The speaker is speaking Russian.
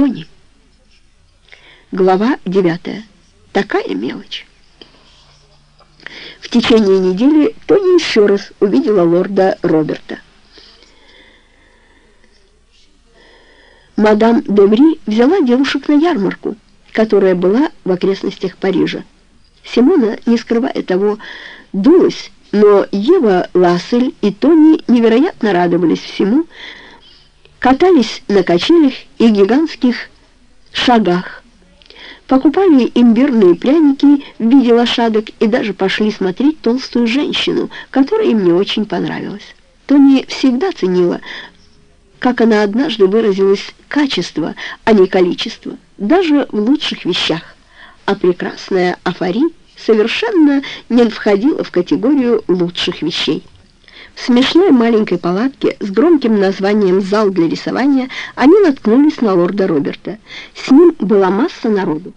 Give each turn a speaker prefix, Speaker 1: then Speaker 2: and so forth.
Speaker 1: Тони. Глава 9. Такая мелочь. В течение недели Тони еще раз увидела лорда Роберта. Мадам Деври взяла девушек на ярмарку, которая была в окрестностях Парижа. Симона, не скрывая того, дулась, но Ева Лассель и Тони невероятно радовались всему, катались на качелях и гигантских шагах, покупали имбирные пряники в виде лошадок и даже пошли смотреть толстую женщину, которая им не очень понравилась. Тони всегда ценила, как она однажды выразилась, качество, а не количество, даже в лучших вещах. А прекрасная Афари совершенно не входила в категорию лучших вещей. Смешной маленькой палатке с громким названием «Зал для рисования» они наткнулись на лорда Роберта. С ним была масса народу.